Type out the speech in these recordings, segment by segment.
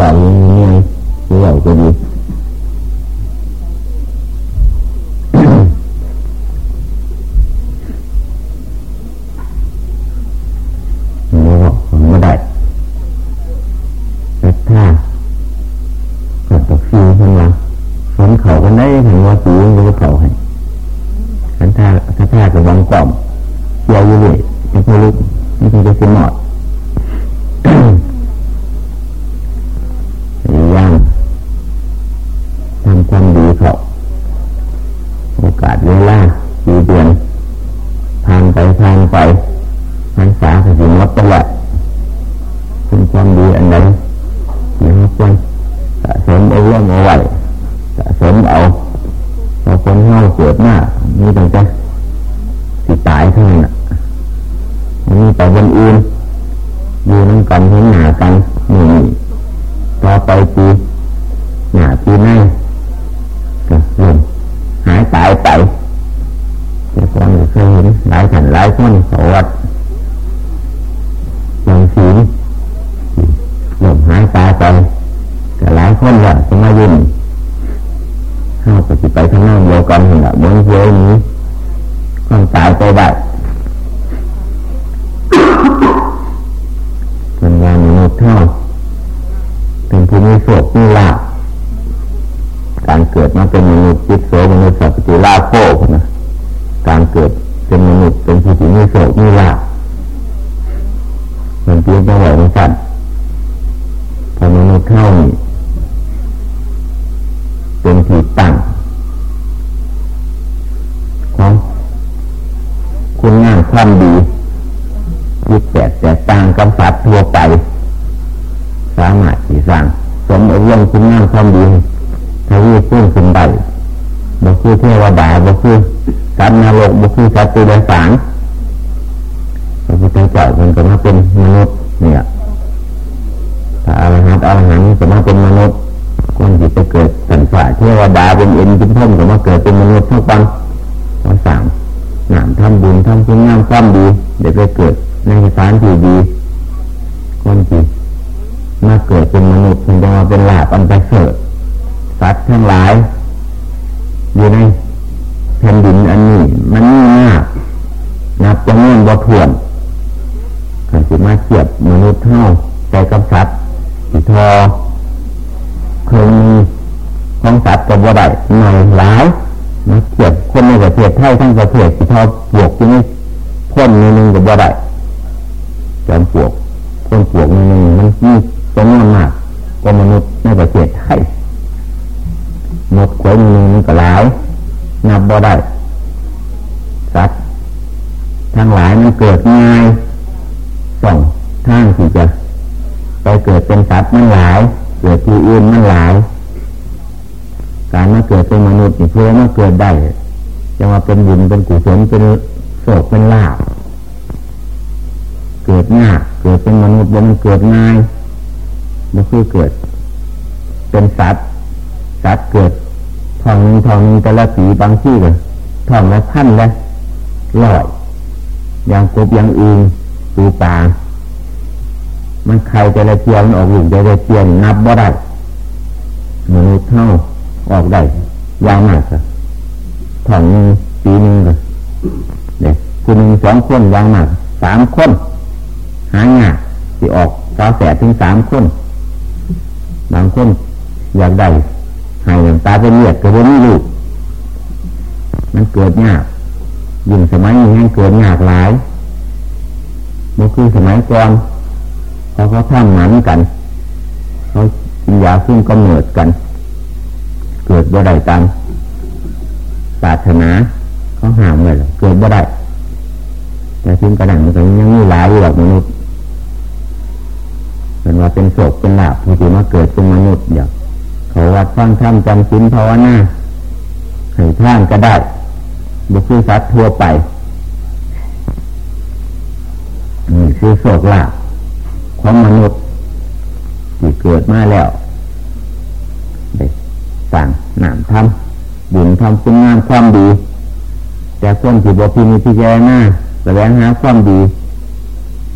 ก่อนยังเงี้ยเลี้ยวก็ดี ไปได้เป็นงานมนุษย์เท่าเป็นผู้มีโศกมีลาการเกิดมาเป็นมนุษย์จิตโสมนุษย์สัพพิลาโคนะ คือสัตว์นรกบุคือสัตว์ตัวเดสารพระพุทธเจ้ามันก็มาเป็นมนุษย์เนี่ยถ้าอรหันต์อรหันต์จะมาเป็นมนุษย์คนที่จะเกิดสันฝ่าเทวดาเป็นเอ็นเป็นพ่มก็มาเกิดเป็นมนุษย์ทุกวันมาสั่งหนามทำบุญทำคุณงามความดีเด็กไปเกิดในสถานที่ดีคนที่มาเกิดเป็นมนุษย์มันจะมาเป็นลาบอันประเสริายมาเทียบคนในประเทศไทยทั้งประเทศที่ทอบวกที่นี่พ่นนึงกับบ่ได้จอมปวกคนปวกนึงมันมีจำนวนมากกว่ามนุษย์ในประเทศไทยหมดขวยนึงมันก็หลายนับบ่ได้สัตว์ทั้งหลายมันเกิดง่ายสองทางที่จะไปเกิดเป็นสัตว์มันหลาย เกิดที่อื่นมันหลาย การมาเกิดเป็นมนุษย์นี่เพื่อมาเกิดได้จะมาเป็นบุญเป็นกุศลเป็นโศกเป็นลาภเกิดง่าเกิดเป็นมนุษย์บนเกิดง่ายมันคือเกิด เป็นสัตว์สัตว์เกิดทองนึงทองนึงแต่ละสีบางที่เลยทองละพันละลอยอย่างกบอย่างอื่นตูปลามันใครจะละเจียนออกหลุมจะละเจียนนับบ่ได้มนุษย์เท่า ออกได้ยาวมากครับทองนึงปีนึงเลยเนี่ยคุณหนึ่งสองคนยาวมากสามคนหางานที่ออกสาวแสบถึงสามคนบางคนอยากได้หายอย่งตาเป็นเลือดก็บ่มีลูกมันเกิดยากยิ่งสมัยนี้เกิดยากหลายมันคือสมัยก่อนเขาเขาทำหมันกันเขากินยาขึ้นกำเนิดกัน ดบ่ได้ตามศาสนาเขาห้ามเลยเกิดบ่ได้แต่ทิ้งกระดังมันก็ยังมีหลายอยู่แบบมนุษย์เป็นว่าเป็นโศกเป็นหลาภที่มาเกิดเป็นมนุษย์อย่างเขาวัดฟังธรรมจำศีลภาวนาให้ท่านก็ได้บุคือสัตว์ทั่วไปนี่คือโศกลาภของมนุษย์ที่เกิดมาแล้ว สั่งนามทำบุญทำคุณงามความดี แต่คนที่บพินิพิจารณาแสวงหาความดี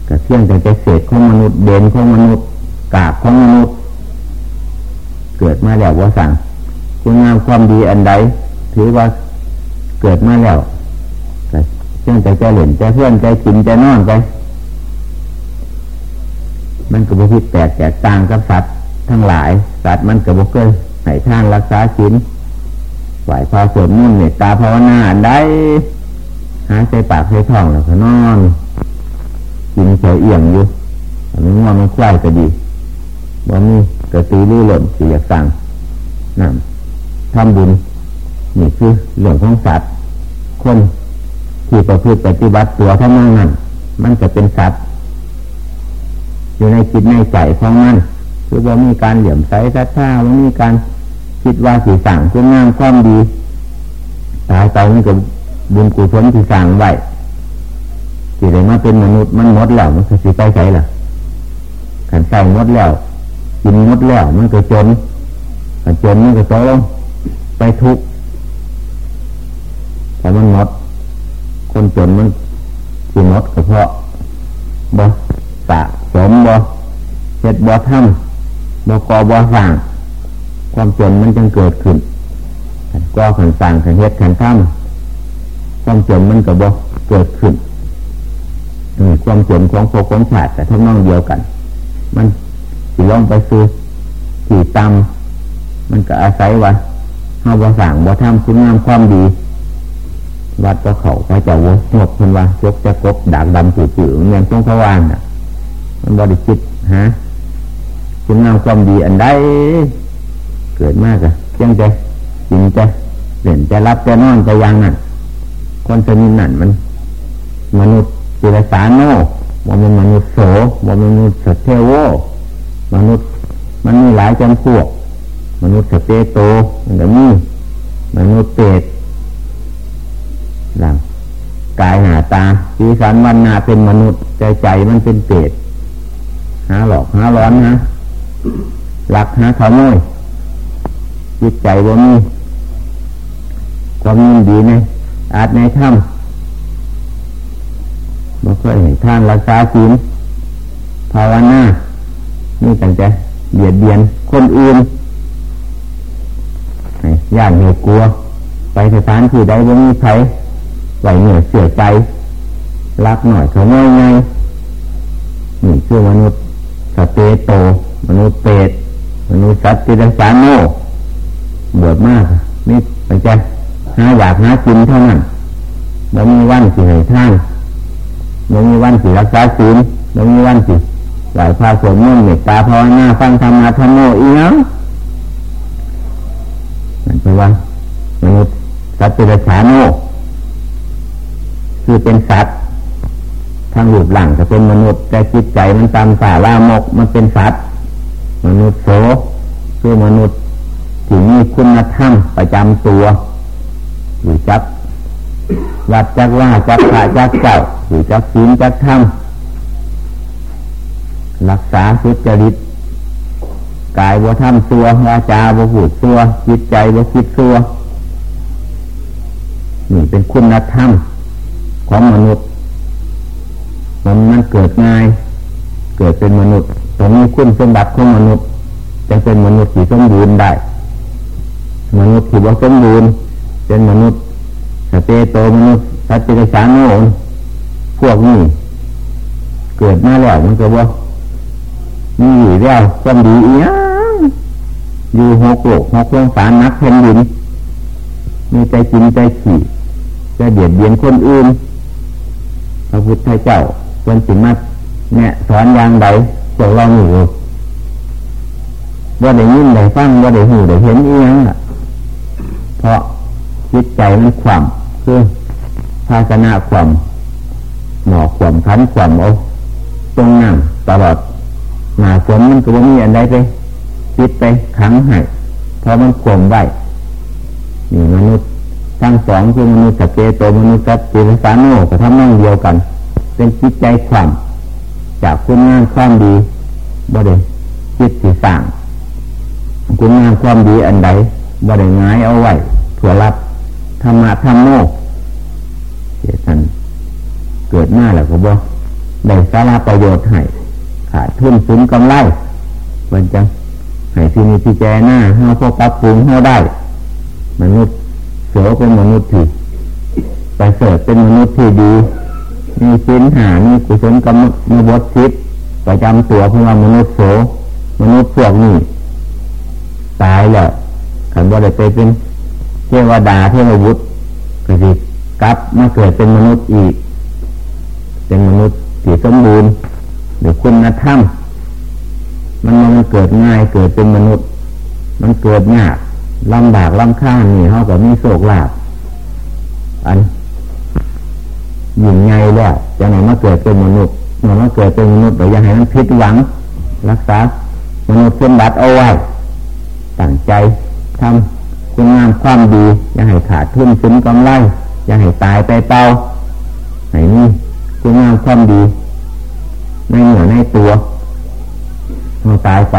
กับเที่ยงแต่เศษของมนุษย์เด่นของมนุษย์กาบของมนุษย์ เกิดมาแล้วว่าสั่งคุณงามความดีอันใดถือว่าเกิดมาแล้วเชื่อใจใจเหล่นใจเพื่อนใจกินใจนอนไปมันก็บ่ผิดแปลกแตกต่างกับสัตว์ทั้งหลายสัตว์มันก็บ่เคย ให้ท่านรักษาศีลไหวพาสวดมุ่นเมตตาภาวนาอันใดหาใจปากใจท้องแล้วก็นอนกินเฉยเอียงอยู่มันง่วงมันคล้ายก็ดีบ่มีกระตือรือร้นสิอยากสั่งนั่นทำบุญนี่คือเรื่องของสัตว์ คนที่ประพฤติปฏิบัติตัวท่านนั้นมันจะเป็นสัตว์ อยู่ในจิตในใจของมัน คือว่ามีการเหลี่ยมใสทัดท่าว่ามีการ คิดว่าสีสั่งคุณงามความดี ตายไปมันก็บุญกุศลที่สั่งไว้ที่ได้มาเป็นมนุษย์มันหมดแล้วมันคือสิไปใส่ล่ะขันใส่หมดแล้วกินหมดแล้วมันก็จนขันจนมันก็โตลงไปทุกข์แต่มันหมดคนจนมันสิหมดก็เพราะบ่สะสมบ่เฮ็ดบ่ทำบ่กอบ่สร้าง ความจนมันจึงเกิดขึ้นก็ขันสร้างขันเฮ็ดขันทำความจนมันก็บ่เกิดขึ้นความจนของโคของชาติแต่ทั้งน้องเดียวกัน มันสิลองไปซื้อขี่ตำมันก็อาศัยว่าเฮาบ่สั่งบ่ทำคุณงามความดี วัดก็เขาไปจะวงบคนว่ายกจะกบดากดำจืดๆเงินช่วงพระวานอะ มันบริจิตฮะคุณงามความดีอันใด เกิดมากอะยังจะกินจะเล่นจะรับจะนอนจะยังนั่นคนสนิทนั่นมัน มนุษย์จิรสาโนว่ามันมนุษย์โสว่ามันมนุษย์สเทโวมนุษย์มันมีหลายจำพวก มนุษย์สเตโตมันก็มีมนุษย์เปรตหลังกายหาตาสีสันวันนาเป็นมนุษย์ใจใจมันเป็นเปรตหาหลอกหาร้อนนะหลักหาขโมย จิตใจว่ามีความยินดีในอาจในถ้ำบ่เคยเห็นท่านรักษาศีลภาวนานี่กันจะเบียดเบียนคนอื่นย่านเหตุกลัว ไปสถานที่ใดบ่มีใครไหวเหนื่อยเสียใจ รักหน่อยเขาง่ายไงนี่คือมนุษย์สเตโต มนุษย์เปรตมนุษย์สัตว์ติรสานโน บวชมากนี่มันจะหาอยากหากินเท่านั้นแล้วมีวันสิให้ท่านไม่มีวันสิรักษาศีลไม่มีวันสิไหวพาสวดมนต์เมตตาภาวนาฟังธรรมะธรรมโมอีเนาะนั่นเป็นว่ามนุษย์สัตว์เดรัจฉานโนคือเป็นสัตว์ทางหลุดหลังจะเป็นมนุษย์แต่จิตใจมันตามสาลามกมันเป็นสัตว์ มนุษย์โสคือมนุษย์ ที่มีคุณธรรมประจำตัวหรือจับวัดจักว่าจักขาจักเจ้าหรือจักศีลจักธรรมรักษาสุจริตกายบ่ทำตัววาจาบ่พูดตัวจิตใจบ่คิดตัวนี่เป็นคุณธรรมของมนุษย์ มันมันเกิดง่าย เกิดเป็นมนุษย์ตรงนี้คุณสมบัติของมนุษย์จะเป็นมนุษย์ที่สมบูรณ์ได้ มนุษย์ที่บ่สมบูรณ์เป็นมนุษย์สเตโตมนุษย์สัตว์เดรัจฉานโนพวกนี้ เกิดมาแล้วมันก็ว่ามีอยู่แล้วความดีอีหยังอยู่หกโลกหกวงสารนักแผ่นดินมีใจกินใจขี่จะเบียดเบียนคนอื่นพระพุทธเจ้าเป็นสิมาเนี่ยสอนอย่างใดพวกเราอยู่ว่าได้ยินได้ฟังว่าได้หูได้เห็นอีหยังอะ เพราะจิตใจมันขวามคือภาชนะขวามหมอกขวามขันขวามเอาตรงนั่งตลอดหนาฝนมันก็ไม่มีอะไรไปจิตไปขังให้เพราะมันขวมไว้นี่มนุษย์ทั้งสองคือมนุษย์สเกโตมนุษย์สัตว์ติสาโนก็ทำนั่งเดียวกัน เป็นจิตใจขวามจากคุณงานความดีบ่ได้จิตสีสั่งคุณงานความดีอันใดบ่ได้ง่ายเอาไว้ เพื่อรับธรรมะธรรมโมเจตันเกิดหน้าแล้วก็บอกได้สาระประโยชน์ให้ขาดทุนสุนกำไรมันจะให้ที่นี่ที่แจหน้าเฮาพอปรับปรุงเฮาได้ มนุษย์โสเป็นมนุษย์ที่ประเสริฐเป็นมนุษย์ที่ดี มีสินหามีกุศลกรรมมีบทชิดประจำตัวเพราะว่ามนุษย์โสมนุษย์พวกนี้ตายแล้วขันบ่ได้ไปเป็น วดาเทวบุตรก็สิกลับมาเกิดเป็นมนุษย์อีก เป็นมนุษย์ที่สมบูรณ์หรือคุณธรรมมันมันเกิดง่ายเกิดเป็นมนุษย์ มันเกิดยากลำบากลำข้างนี่เขาก็มีโศกลาบอันหยิ่งไงแล้วจะไหนมาเกิดเป็นมนุษย์เมื่อมาเกิดเป็นมนุษย์เราอยากให้มันพิษหวัง รักษามนุษย์เป็นบัตรเอาไว้ตั้งใจทำ คุณงามความดี อย่าให้ขาดทุนสิ้นกำไรอย่าให้ตายไปเตาไหนนี่คุณงามความดี ในเหนือในตัวเราตายไป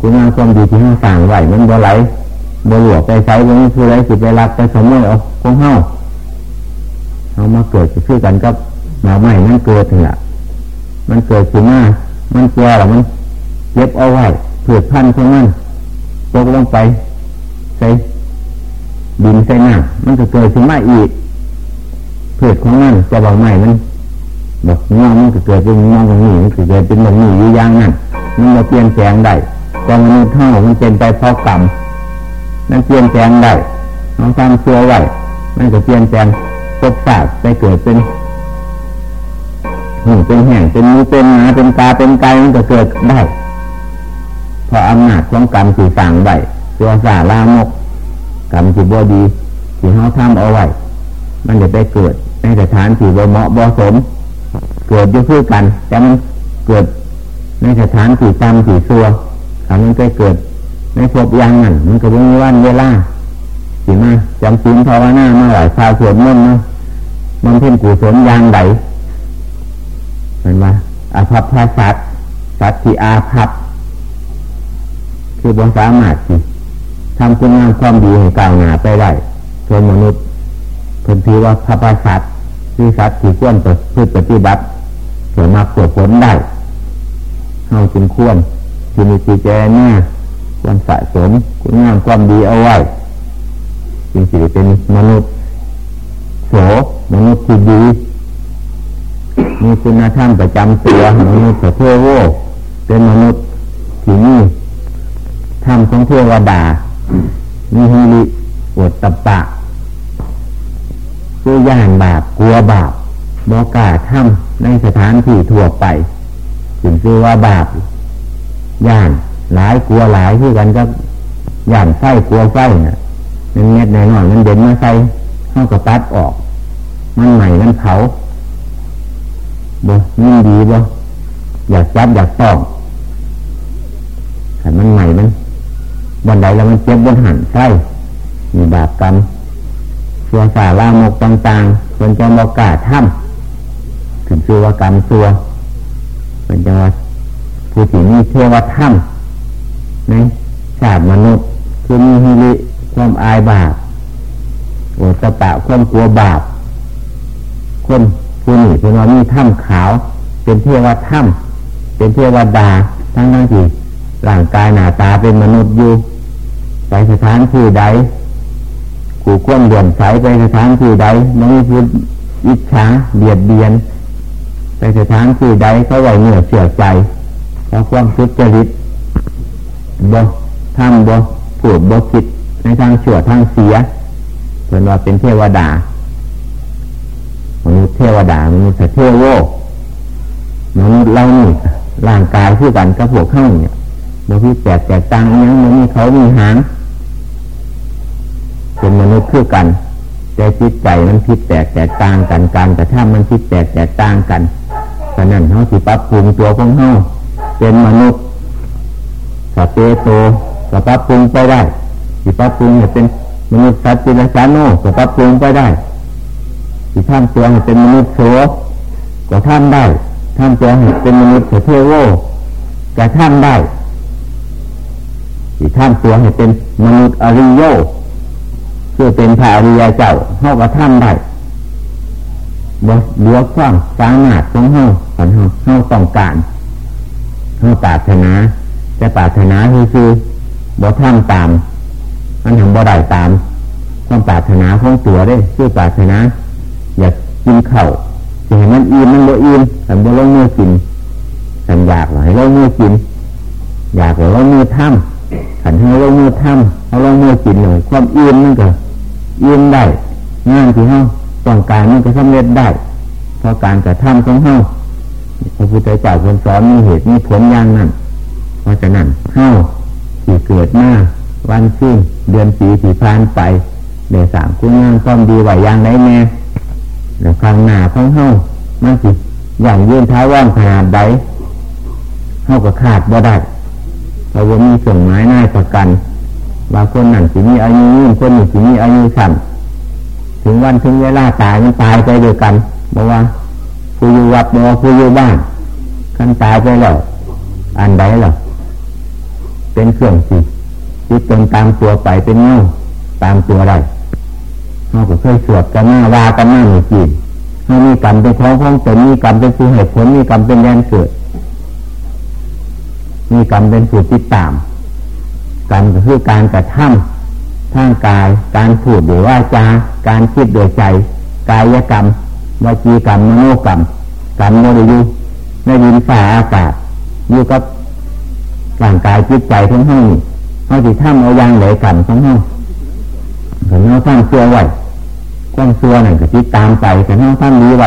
คุณงามความดีที่ห้าสั่งไหวมันบ่ไหลบ่หลวไปใช้บ่มีคือไรสิไปรักไปสมมติเอาคงเฮาเอามาเกิดจะคือกันกับหมาใหม่มันเกิดถึงละมันเกิดขึ้นมามันกลัวหรอมันเก็บเอาไว้เผื่อพันของมันตกลงไป ใส่ดินใส่น้ามันจะเกิดขึ้นมาอีกเผื่อของมันจะบอกใหม่มันบอกงอมันก็เกิดเป็นงอตรงนี้มันก็เกิดเป็นแบบนี้อยู่อย่างนั้นมันมาเปลี่ยนแปลงได้ต่มนุษย์เท่ามันเป็นไปเพราะกรรมนั่นเปลี่ยนแปลงได้น้องทำเชื่อไว้มันก็เปลี่ยนแปลงตกศาสไปเกิดเป็นหูเป็นแห่งเป็นมือเป็นหนาเป็นตาเป็นไกมันก็เกิดได้เพราะอำนาจของกรรมสื่อสั่งได้ ตัวสาลามกกรรมที่บ่ดีที่เขาทำเอาไว้ มันจะไปเกิดในสถานที่บ่เหมาะบ่สม เกิดอยู่คือกัน แต่มันเกิดในสถานที่จำที่ซัวถ้ามันไปเกิดในภพยังนั่นมันก็ไม่มีวันเวลาสิมาจำศีลภาวนามาหลายชาวสวดมนต์นะมันเพ่นกุศลยางใดเห็นไหมอาภัพพาสัตสัตที่อาภัพคือบนสามารถที่ ทำคุณงามความดีให้กล่าวหนาไปได้ส่วนมนุษย์เพิ่นถือว่าพระประสัตคือสัตว์ที่ควระพืชปฏิบัติเพื่อมาเกิดผลได้เฮาจึงควรที่มีจีแจเนี่ยควรสะสมคุณงามความดีเอาไว้จึงสิเป็นมนุษย์โสมนุษย์ที่ดีมีคุณธรรมประจำตัวมนุษย์เทโวเป็นมนุษย์ที่มีธรรมของเทวดา มีฮิริอดตะปะคือย่านบาปกลัวบาปบอกาทำในสถานที่ทั่วไปถึงคือว่าบาปย่านหลายกลัวหลายที่กันก็ย่านไส้กลัวไส้เนี่ยมันเม็ดหน่อยมันเด่นมาใส่เข้ากับตัดออก มันใหม่มันเผาบ่ยิ่งดีบ่อยากจับอยากต้องแต่มันใหม่มัน บนใดแล้วมันเจ็บบนหันไส้มีบาปกรรมชัวสาลามกต่างๆคนจะบอกกาถ้ำถึงชัวกรรมชัวเป็นจังหวะผู้ที่มีเทวธรรมในชาติมนุษย์คือมีฮิริความอายบาปโอตะความกลัวบาปคนผู้นี้เป็นว่ามีถ้ำขาว เป็นเทวธรรมเป็นเทวดาทั้งทั้งที่ร่างกายหน้าตาเป็นมนุษย์อยู่ ไปสถานที่ใดขู่ควนเดือนใสไปสถานที่ใดไม่มีพูดอิจฉาเบียดเบียน ไปสถานที่ใดเขาไหวเหนื่อเสียใจเพราความทุจริตบ่ทำบ่ผูดบ่คิดในทางชั่วทางเสียเป็นว่าเป็นเทวดามนุษย์เทวดามนุษย์เทวโลกมนุษย์เรานี่ร่างกายที่กันกับพวกเข้าเนี่ยบางทีแตกแตกต่างยังมันมีเขามีหาง เป็นมนุษย์คือกัน แต่จิตใจมันผิดแตกแตกต่างกันการกระทำมันผิดแตกแตกต่างกันฉะนั้นเขาสิปรับปรุงตัวของเขาเป็นมนุษย์สเปโตก็ปรับปรุงไปได้สิปรับปรุงให้เป็นมนุษย์สัตว์จิรสาโนก็ปรับปรุงไปได้สิทำตัวให้เป็นมนุษย์โสก็ทำได้ทำตัวให้เป็นมนุษย์เทโวก็ทำได้สิทำตัวให้เป็นมนุษย์อริโย พื่อเป็นพระอริยเจ้าเขาก็ทำได้บเหลือความสามารถของเขาของเขาเขาต้องการเขาปรารถนาแต่ปรารถนาคือคือบ่ท่าตามมันทำบ่ได้ตามความปรารถนาของตัวได้คือปรารถนา อยากกินเข่าจะเห็นมันอิ่มมันบ่อิ่มแต่บ่ลงมือกินฉันอยากให้ลงมือกิน อยากให้ลงมือทำขันให้ลงมือทำเอาลงมือกินหน่อยความอิ่มมันก็ อิ่มได้ งานที่เขาต้องการมันก็สำเร็จได้ เพราะการกระทำของเขาพระพุทธเจ้าคนสอนมีเหตุมีผลอย่างนั้นเพราะฉะนั้นเฮาที่เกิดมาวันซึ่งเดือนปีที่ผ่านไปเดี๋ยวสามคุณงามความดีไหวอย่างไรแน่เดี๋ยวข้างหน้าของเฮ้ามันสิอย่างยืนเท้าว่างขนาดใดเฮ้าก็ขาดบ่ได้เพราะว่ามีส่งไม้หน้าประกัน ว่าคนนั่นสิมีอายุยืนคนนี้สิมีอายุสั้นถึงวันถึงเวลาตายมันตายไปด้วยกันบอกว่าผู้อยู่วัดบอกผู้อยู่บ้านขันตายไปแล้วอันใดหรอเป็นเครื่องสิจิตเป็นตามตัวไปเป็นเงาตามตัวได้เขาก็เคยสวดกันหน้าวากันหน้าหนึ่งจีเขามีกรรมเป็นของของตนมีกรรมเป็นผู้เหตุผลมีกรรมเป็นแรงเกิดมีกรรมเป็นผู้ติดตาม กรรมก็คือการกระทำทางกาย การพูดหรือว่าจาการคิดโดยใจ กายกรรมวจีกรรมมโนกรรมกรรมโมดยุในดินฟ้าอากาศอยู่กับร่างกายจิตใจทั้งห้องเขาที่ทำเอายางเหลกันทั้งห้องแต่เราทำเสื้อไหวความเสื้อนั่นก็ติดตามไปแต่เราทำดีไหว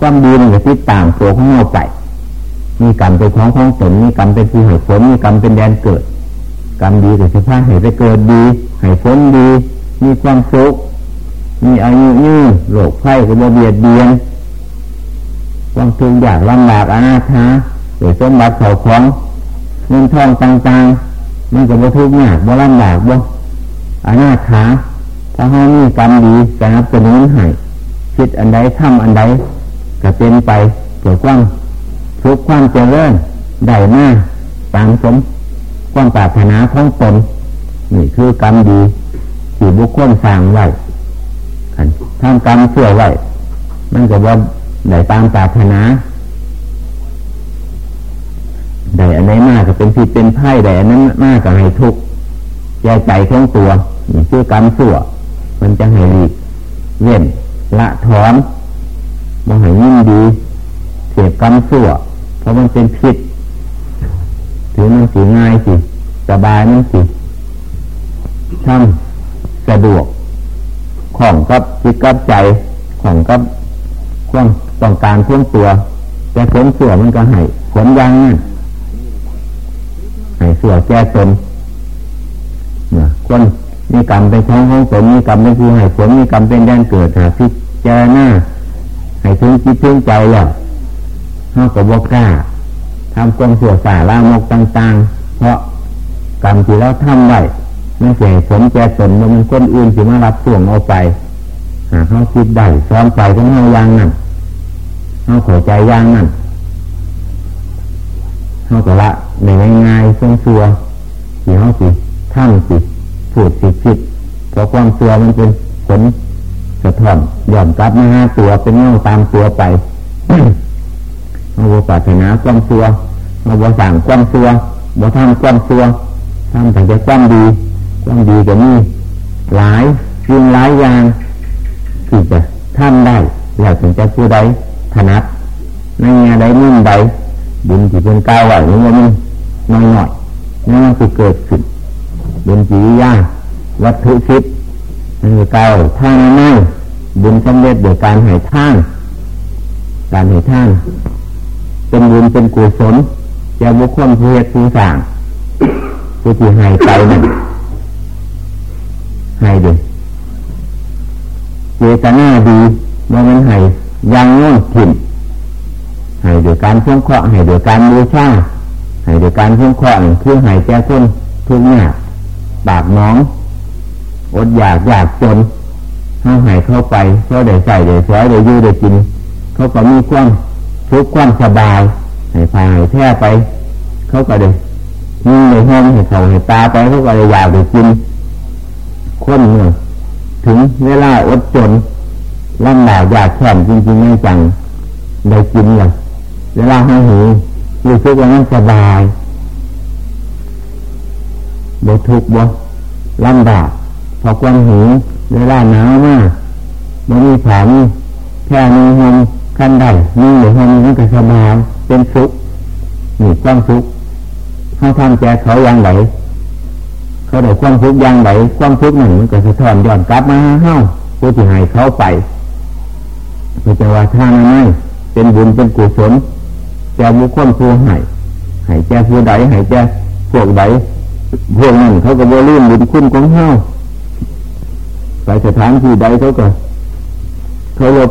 ความดีนั่นก็ติดตามตัวของเราไปมีกรรมเป็นของของตนมีกรรมเป็นผู้ให้ผลมีกรรมเป็นแดนเกิด กรรมดีก็จะพาให้ไปเกิดดี ให้ผลดี มีความสุข มีอายุยืนโรคไข้ก็บ่เบียดเบียนความทุกข์ยากลำบากอนาถาหรือสมบัติเข่าของเงินทองต่างๆมันก็บ่ทุกข์ยากบ่ลำบากบ่อนาถาถ้าเขามีกรรมดีสนับสนุนให้คิดอันใดทำอันใดก็เป็นไปเกิดความทุกข์ความเจริญได้มากตามสม ความปรารถนาของตนนี่คือกรรมดีที่บุคคลสร้างไว้ทำกรรมเสื่อไว้มันก็ว่าได้ตามปรารถนาได้อันไหนมากก็เป็นผิดเป็นไพ่ได้อันนั้นมากก็ให้ทุกข์ใจใจของตัวนี่คือกรรมเสื่อมันจะให้ดีเว้นละถอนมันให้ยิ่งดีเสียกรรมเสื่อเพราะมันเป็นผิด ถือมันสีง่ายสิสบายมันสิทำสะดวกของกับจิตกับใจของกับความต้องการท่วงตัว แต่ผลเสื่อมันก็ให้ผลยังนั่นให้เสื่อแก้ตนเนี่ยคนมีกรรมเป็นของของตนมีกรรมเป็นผู้ให้ผลมีกรรมเป็นแดนเกิดหาพิจารณาให้ถึงจิตถึงใจแล้วห้ากับบกล้า ทำกลมเสื่อสาลามกต่างๆ เพราะกรรมที่เราทำไว้ไม่เสียผลแก่ตนมันคนอื่นที่มารับส่วงเอาไปหาเขาคิดได้ซ้อมใจของเราอย่างนั้นเขาขอใจอย่างนั้นเขาก็ละในง่ายๆทรงซัวที่เขาสิท่านสิพูดสิคิดเพราะความซัวมันเป็นผลสะท้อนย่อมกลับมาหาตัวเป็นเงาตามตัวไป เราบปรารถนาความซัวเราบสั่งความซัวบทำความซัวทำแต่จะความดีความดีก็มีหลายสิ่งหลายอย่างที่จะทำได้อยากถึงจะผู้ใดถนัดในงานใดมุ่งใดบุญที่เป็นก้าวไหวนี่มันน้อยหน่อยนี่มันคือเกิดขึ้นบุญจียาวัตถุชิดนั่นคือก้าวท่านไม่บุญสำเร็จโดยการให้ท่านการให้ท่าน เป็นบุญเป็นกุศลจะบุคคลผู้เหตุผู้สั่งผู้ที่ให้ไปนั่นให้ดีเจตนาดีว่ามันให้ยังงงถิ่นให้โดยการเพ่งเคราะให้โดยการบูชาให้โดยการเพ่งเคราะห์คือให้แก่คนทุกอย่างบาปน้องอดอยากอยากจนเขาหายเข้าไปเขาได้ใส่ได้สวยได้ยืดได้กิน เขาก็มีความ ทุกข์ความสบายให้พายแท้ไป เขาก็ได้ยิ่งในห้องให้เขาให้ตาไปเขาก็ได้อยากได้กินคนเมื่อถึงเวลาอดจนลำบากอยากแข็งจริงๆไม่จังได้กินเลยเวลาห้องหิวรู้สึกว่ามันสบายบทุกบ่ลำบากพอความหิวเวลาหนาวมากมันมีผามีแค่มีหง ขั้นได้มีหรือหงมันก็สบายเป็นสุขนี่ความสุขเขาทำแจเขายังไหลเขาได้ความทุกข์ยังไหลความทุกข์หนึ่งมันก็สะท้อนย้อนกลับมาเฮ้าผู้ที่ให้เขาไปเพื่อจะว่าท่านไม่เป็นบุญเป็นกุศลแก่บุคคลผู้ให้ให้แก่ผู้ใดให้แก่พวกใดพวกนั้นเขาก็บ่ลืมบุญคุณของเฮาไปสถานที่ใดเขาก็เขาลบ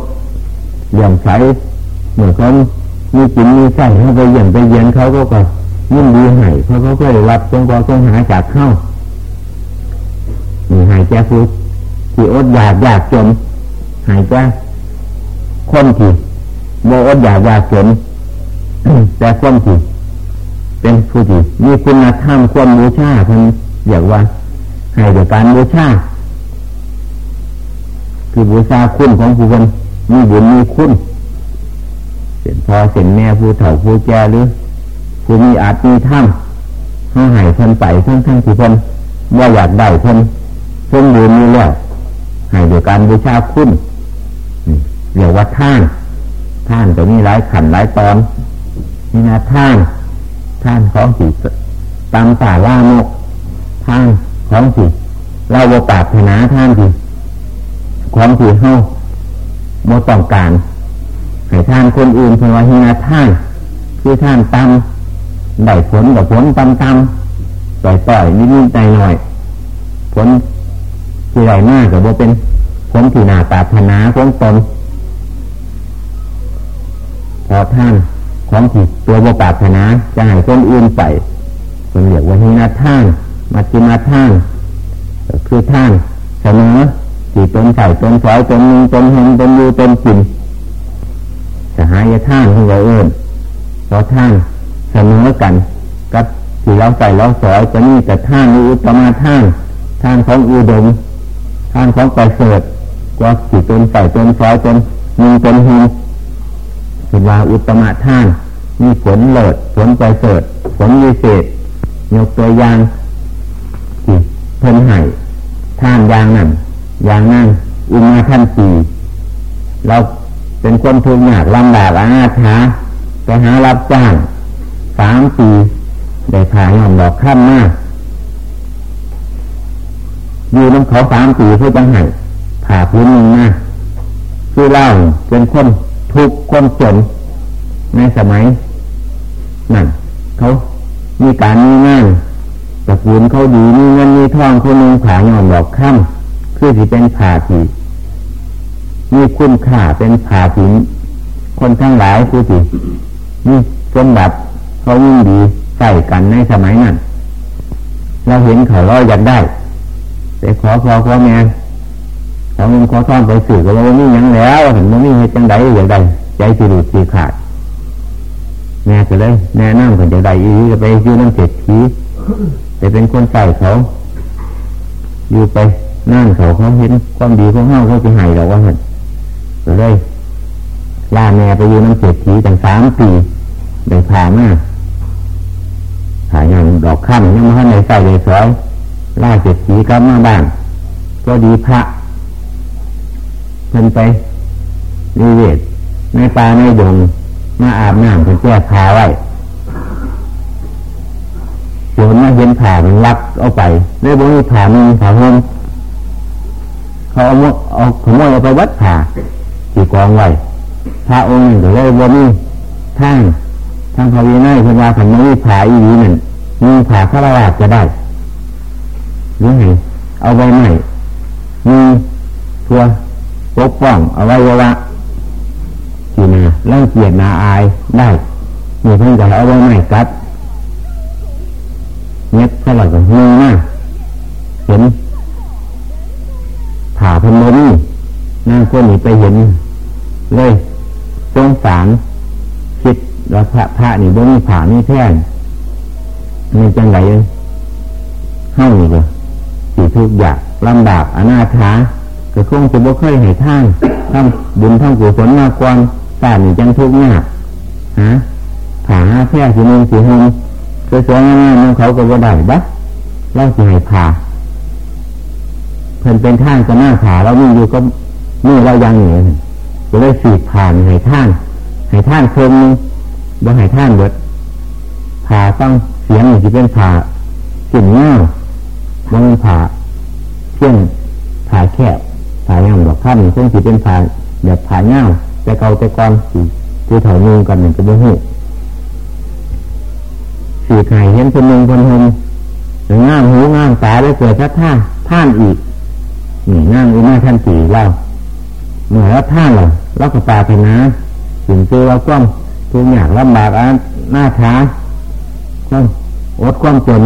เหลี่ยมใสเหมือนเขามีจินมีใส่เขาไปเยี่ยมไปเยียนเขาก็ก็ยิ่งดีให้เพราะเขาก็ได้รับตรงกอตรงหาจากเข้ามีหายแก่ผู้ที่อดอยากอยากจนหายแก่คนที่โมอดอยากอยากจนแต่คนที่เป็นผู้ที่มีคุณธรรมควรบูชาท่านเรียกว่าให้โดยการบูชาคือบูชาคุณของผู้คน มีบุญมีคุณเส็นพอเส็นแม่ผู้เฒ่าผู้แก่หรือ ผู้มีอาจมีธรรมเขาหายคนไปทั้งทั้งที่คนว่าอยากได้คนเพิ่มบุญมีแล้วให้โดยการบูชาคุณเรียกว่าท่านท่านจะมีหลายขันหลายตอนนี่นะท่านท่านของสิตามป่าล่ามกท่านของสิเราโบปากถนาท่านสิของสิเฮา โมต้องการให้ท่านคนอื่นเพราะว่าหินาท่านคือท่านตำได้ผลกับผลตำตำต่อยต่อยนิดนิดใจหน่อยผลที่ไรมากกับโบเป็นผลที่หนาตาถนาของตนพอท่านของผิดตัวโมปาถนาจะให้คนอื่นไปคนเรียกว่าหินาท่านมาจิมาท่านคือท่านเสมอ สี่ตนใส่ตนสอยตนมึงตนเห็นตนยูตนกินสหายท่านที่เราเอื่นเราท่านเสมอกันกับที่เราใส่เราสอยจะมีแต่ท่านนี้อุตมาท่านท่านของอุดมท่านของประเสริฐกว่าสี่ตนใส่ตนสอยตนมึงตนเห็นคือว่าอุตมะท่านมีผลเลิศผลประเสริฐผลวิเศษยกตัวอย่างที่เพิ่นให้ท่านอย่างนั้น อย่างนั้นอุมาท่านสี่เราเป็นคนทุกข์ยากลำบากอาถาไปหารับจ้างสามปีได้ขายหอมดอกข้ามมากอยู่น้ำเขาสามปีเพื่อจังไห้ผ่าพื้นหนึ่งมาคือเล่าเป็นคนทุกคนจนในสมัยนั่นเขามีการมีงานตระกูลเขาดีมีเงินมีทองเขาลงผ่าหอมดอกข้าม คือที่เป็นผ่าผีมีคุณค่าเป็นผ่าผีคนทั้งหลายคือที่มีสมบัติเขายิ่งดีใส่กันในสมัยนั้นเราเห็นเขาเราอยากได้ไปขอพอขอแม่ขอเงินขอทองไปสื่อก็ว่ามีอย่างแล้วเห็นว่ามีเหตุจังใดอย่ากได้ใจสิริสีขาดแม่ก็เลยแน่นั่งคนจะได้อีกไปยืนนั่งเศรษฐีไปเป็นคนใส่เขา อยู่ไป นั่งเขาเขาเห็นความดีของเฮาเขาจะหายเราว่าเห็นเลยลาแม่ไปอยู่น้ำเศรษฐีตั้งสามปีได้ผ่ามาผ่าอย่างดอกข้ามยังมาในใส่ในซอยล่าเศรษฐีกลับมาบ้านก็ดีพระเพิ่นไปนิเวศในป่าในดงมาอาบน้ำเพิ่นแก้ขาไว้โจนมาเห็นผ่ามันลักเอาไปในบ่มีผ่ามีผ่าห่ม เขาเอาเอาขโมยเอาไปวัดผ่าที่กองไว้พระองค์หนึ่งก็เลยบ่มีท่างทางพระวินัยเพิ่นว่าขันมีผ่าอีหลีนั่นมีผ่าข้าราชจะได้หรือไงเอาไว้ใหม่มีทัวปกป้องเอาไว้วะที่นาเล่างเกียดนาอายได้มีเพิ่งจะเอาไว้ใหม่กัดเน็ตสลับกับมือหน้าเห็น ผ่าพนมนี่นั่งคนนี้ไปเห็น เลยสงสารคิดว่าพระพระนี่บ่มีผ่ามีแท่นมันจังไรเข้านี่ก็สิทุกอย่างลำบากอนาถาก็คงจะบ่เคยให้ท่านทำบุญทำกุศลมากกว่าตานี่จังทุกข์ยากฮะผาแค่สีนึงสีหงสวยๆงามๆของเขาก็บ่ได้บัดเราสิให้ผ่า เพิ่นเป็นท่านก็หน้าผ่าเรามีอยู่ก็มือเรายังหนีก็เลยสีผ่านให้ท่านให้ท่านเพิ่มนึงบ่ให้ท่านเบิดผ่าต้องเสียงจะเป็นผ่ากลิ่นเงาบ่เป็นผ่าเชี่ยงผ่าแคบผ่าย่ำดอกขั้นซึ่งจะเป็นผ่าแบบผ่าเงาแต่เกาแต่ก่อนสีที่ถอยนึงกันหนึ่งก็บ่หูสีไข่เห็นคนหนึ่งคนหนึ่งงามหูงามตาได้เกิดท่าท่านอีก นี่งามอุมาท่านสี่เล่าเหนื่อยท่านเหรอแล้วก็ตาไปนะถึงเจอเราก้องทุกอย่างลำบากอะหน้าช้าความอดความจน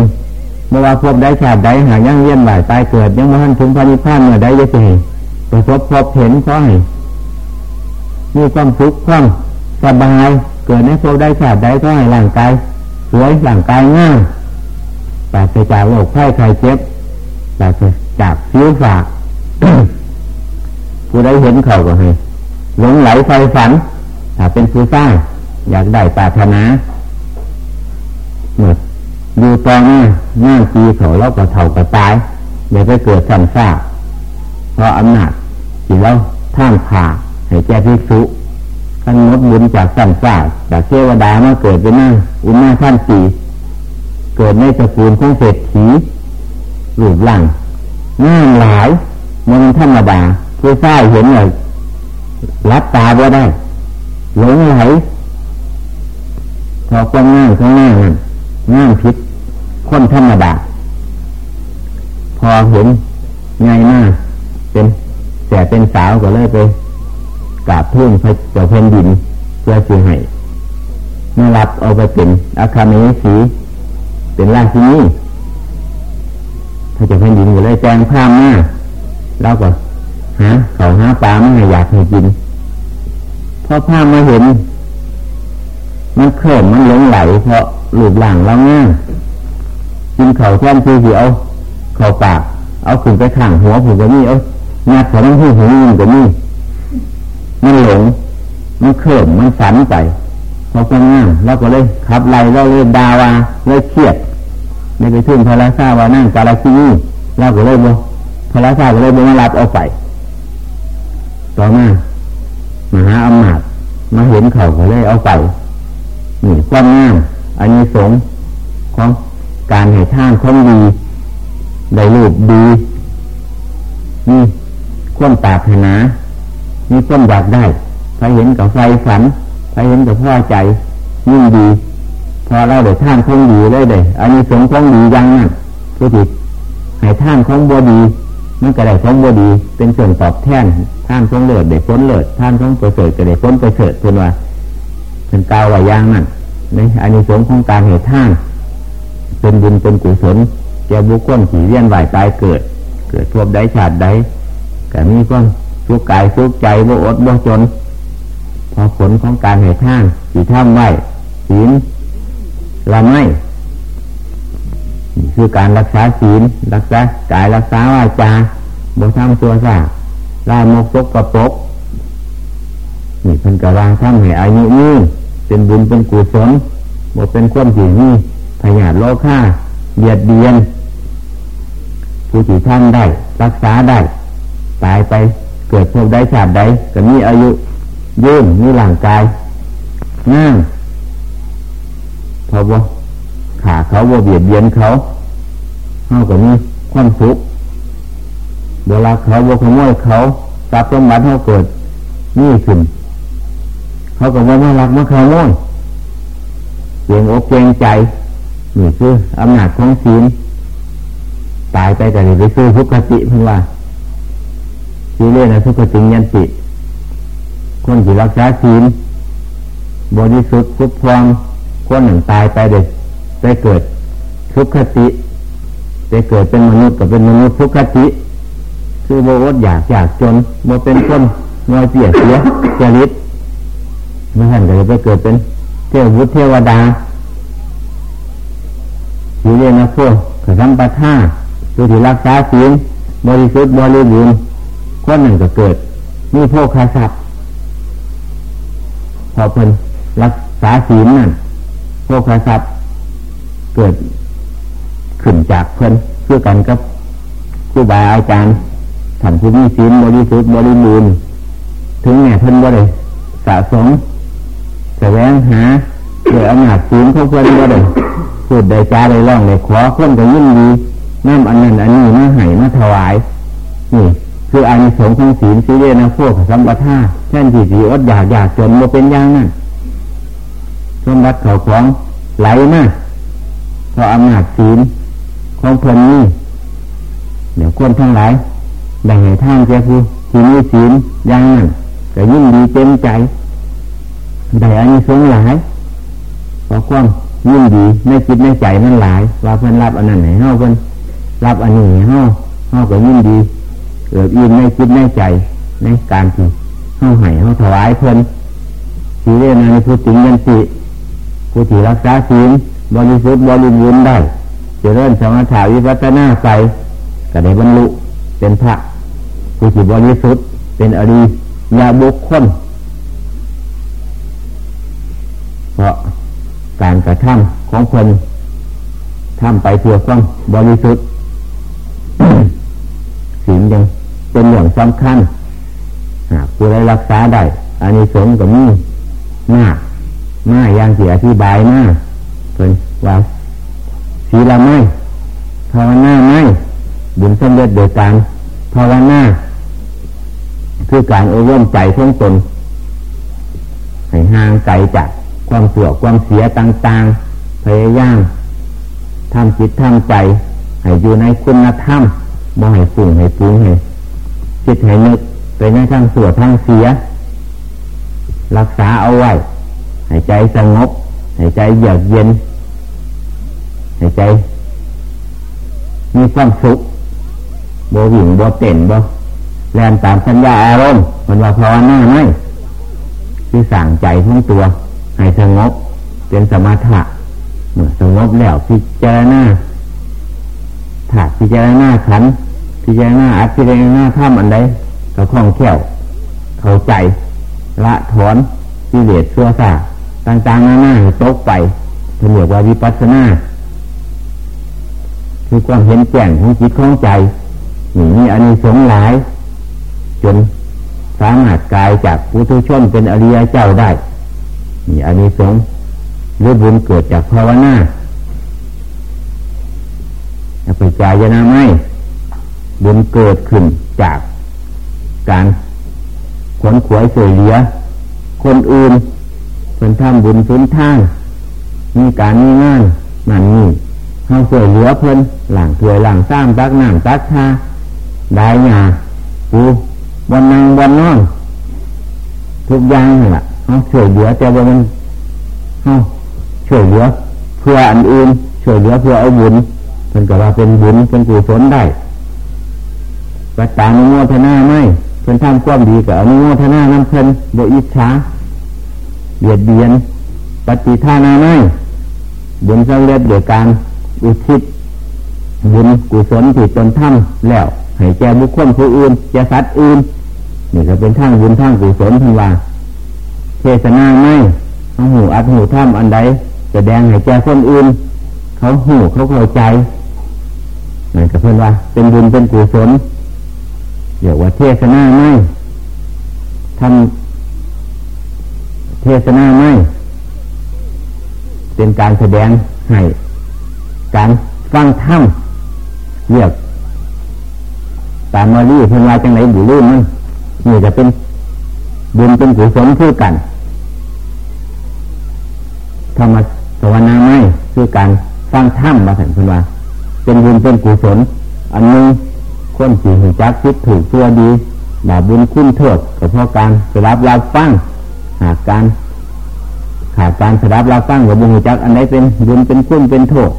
เมื่อว่าพบได้ชาติใดหายังเยี่ยนไหวตายเกิด ยังมาหันถึงพระนิพพานเมื่อใดจะเห็นประสบพบเห็นก็ให้มีความสุขความสบาย เกิดในพบได้ชาติใดก็ให้ร่างกายสวยร่างกายง่ายปราศจากโรคไข้ไข้เจ็บปราศจากฟิวฝาก ผู้ใดเห็นเขาก็ให้หลงไหลไฟฝันถ้าเป็นผู้สร้างอยากได้ปรารถนาเมื่อดูตอนนี้หน้าปีเขาเราก็เท่ากับตายอย่าไปเกิดสัมซาเพราะอำนาจที่เราท่านผ่าให้แก่พิสุขันมดบุญจากสัมซาจากเทวดามาเกิดเป็นหน้าอุณาท่านปีเกิดในตระกูลของเศรษฐีรูปร่างงายหลาย มันธรรมดาผู้ใช้เห็นเลยรับตาบ่ได้หลงไหลพอความง่ายข้างหน้านั่นง่ายพิษคนธรรมดา พอเห็นง่ายหน้าเป็นแสเป็นสาวก็เลยไปกราบทุ่งพระเจ้าแผ่นดินเพื่อเสียให้ไม่รับเอาไปเป็นอาคาเมสีเป็นราชินีพระเจ้าแผ่นดินก็เลยแจ้งข้ามหน้า แล้วก็หาเขาหาปลาไม่อยากให้กินพอผ้ามาเห็น มันเขิมมันหลงไหล เพราะหลุดหลังเราง่ายกินเข่าแท่นคือเอาเข่าปาก เอาขึ้นไปข้างหัวผมก็มีเอางัดของที่หูมันก็มีมันหลง มันเขิมมันสันไปพอความง่ายเราก็เลยขับไล่เราเลยดาวาเลยเครียดไม่ไปถึงพระราชาวานั่งกาลาชินีเราก็เลยโม พระราชาก็เลยโมารับเอาไป ต่อมามหาอำนาจมาเห็นเขาก็เลยเอาไปนี่ความงามอันนี้สงของการให้ท่านคนดีได้รูปดีนี่ความปากหนามีความอยากได้ใครเห็นกับไฟฝันใครเห็นกับพ่อใจยิ่งดี พอเราได้ท่านคงดีเลยเด้อันนี้สงของดียังนั่นผู้ที่ให้ท่านของบ่ดี มันก็ได้ของบดี เป็นส่วนตอบแทนท่านของเลิศได้พ้นเลิศท่านของประเสริฐก็ได้พ้นประเสริฐเป็นว่าเป็นกาวว่าย่างนั่นในอันนี้สงของการเหตุท่าน เป็นบุญเป็นกุศลแก่บุคคลขี่เวียนไหวตายเกิด เกิดพบได้ชาติใดก็มีความสุขกายสุขใจบ่อดบ่จน พอผลของการเหตุท่านสีท่ามไหวศีลละไม่ คือการรักษาศีลรักษากายรักษาวาจาบ่ทำตัวซาลามกตกกระปกนี่เป็นกระวางทำให้อายุยืนเป็นบุญเป็นกุศลบ่เป็นความจริงนี่พยาธิโลค่าเบียดเบียน ผู้ที่ท่านได้ รักษาได้ตายไปเกิดพบได้ชาติใดก็มีอายุยืนมีร่างกายง่ายพอบ่าเขาบ่าเบียดเบียนเขาเขาก็มีความสุขเวลาเขาบ่าขโมยเขาทรัพย์สมบัติเขาเกิดนี่ขึ้นเขาก็ว่าไม่รักมาขโมยเกงอกเกงใจนี่คืออำนาจของศีลตายไปแต่ไปซื้อทุกขติเพื่อว่าศีเล่นะทุกขติยันติ คนที่รักษาศีลบริสุทธิ์พุทธพองคนหนึ่งตายไปเด็ก ไปเกิดทุกขติไปเกิดเป็นมนุษย์กับเป็นมนุษย์ทุกขติ คือโบวดอยากอยากจนโบเป็นคนงอยเปียกเสียจริตไม่ทันก็จะไปเกิดเป็นเทวบุตรเทวดาสีเรนะพวกขสัมปท่าคือที่รักษาศีลบริสุทธิ์บริบูรณ์คนหนึ่งก็เกิดมีพวกคาสัตพอเพิ่นรักษาศีลนั่นพวกคาสัต เกิดขึ้นจากเพิ่อนเพื่อกันกับครูบาอาจารย์ท่านผู้มีศีลบริสุทธิ์บริบูรณ์ถึงแม้เพิ่อนบ่ได้สะสมแสวงหาโดยอำนาจศีลของเพิ่อนบ่ได้พูดได้จาได้ร้องได้ขอคนก็ยิ่งดีน้ำอันนั้นอันนี้มาให้มาถวาย นี่คืออานิสงส์ของศีลสีเลนะพวกสัมปทาแท่นที่สีอดอยากอยากจนมาเป็นอย่างนั้นสมบัติเขาของไหลมา เพราะอำนาจศีลของเพิ่นนี่เดี๋ยวควนทั้งหลายแบ่งให้ท่านเจ้าผู้ที่มีศีลอย่างนั้นก็ยิ่งดีเต็มใจได้อานิสงส์หลายเพราะความยิ่งดีในจิตในใจมันหลาย ว่าเพิ่นรับอันนั้นไหนเฮาเพิ่นรับอันนี้เฮาเฮาก็ยิ่งดีเกิดอินในจิตในใจในการที่เฮาให้เฮาถวายเพิ่นสีเรนันผู้ติงยันติผู้ที่รักษาศีล บริสุทธิ์บริบูรณ์ได้จะเริ่มสมาธิวิปัสสนาใส่ก็ได้บรรลุเป็นพระผู้ที่บริสุทธิ์เป็นอริยาบุคคลเพราะการกระทำของคนทำไปเพื่อความบริสุทธิ์สิ่งยังเป็นอย่างสำคัญหากผู้ใดรักษาได้อานิสงส์ก็มีมากมากอย่างที่อธิบายมาก เป็นว่าศีลไม่ภาวนาไม่บุญสำเร็จโดยการภาวนาคือการอบรมใจท่งตนให้ห่างไกลจากความเสื่อความเสียต่างๆ พยายามทำจิตทำใจ ให้อยู่ในคุณธรรมบ่ให้ฝุ่งให้ฟุ้งให้จิตให้นึกไปในทางเสื่อทางเสีย รักษาเอาไว้ ให้ใจสงบ ให้ใจเยือกเย็นให้ใจ มีความสุขโบวิ่งโบเต้นโบแลนตามสัญญาอารมณ์มันว่าภาวนาไหมคือสั่งใจทั้งตัว ให้สงบเป็นสมาธิเมื่อสงบแล้วพิจารณาถากพิจารณาขันพิจารณาอัดพิจารณาท่ามอันใดก็คล่องแคล่ว เข้าใจ ละถอนกิเลสชั่วซา ต่างๆนานาตกไปเรียกว่าวิปัสสนาคือความเห็นแจ้งของจิตของใจนี่มีอันนี้สงหลาย จนสามารถกลายจากปุถุชนเป็นอริยเจ้าได้นี่อันนี้สงหรือบุญเกิดจากภาวนาจะไปจายนาไม่บุญเกิดขึ้นจากการขวนขวยเสียเหลือคนอื่น เป็นทำบุญสุนทางมีการมีงานนั่นนี่เขาสียเหลือเพิ่นหลังถวยหลังซ้ำตักน้ำตักชาได้ยาปูวันนั่งวันนอนทุกอย่างนี่แหละเขาช่วยเหลือแต่ว่ามันเขาช่วยเหลือเพื่ออันอื่นช่วยเหลือเพื่อเอาบุญเป็นก็ว่าเป็นบุญเป็นกุศลได้ปัจจานุโมทนาไม่เป็นทำความดีกับอนุโมทนาน้ำเพลินโดยอิจฉา เบียดเบียน ปฏิทานาไม่บุญสำเร็จโดยการอุทิศบุญกุศลที่ตนทำแล้ว ให้แก่บุคคลผู้อื่นแก่สัตว์อื่นนี่ก็เป็นทางบุญทางกุศลทันว่าเทศนาไม่เขาหูอัดหูถ้ำอันใดจะแดงให้แก่คนอื่น เขาหูเขาเข้าใจนั่นก็เพื่อนว่า เป็นบุญเป็นกุศลเดี๋ยวว่าเทศนาไม่ทำ เทศนาไม่ เป็นการแสดงให้การฟังธรรมเรียกตามมาลีเพื่อนว่าจังไหนบุรุษมันนี่จะเป็นบุญเป็นกุศลคือกันธรรมสวนาไม่คือการฟังธรรมมาถึงคุณว่า เป็นบุญเป็นกุศลอันนึงคนสีหูจักคิดถูกตัวดีบาบุญคุ้นเถิดก็เพราะการสดับรับฟัง หากการขาดการสดับรับฟังกับบุญหูจัก อันไหนเป็นบุญเป็นคุ้นเป็นโทษ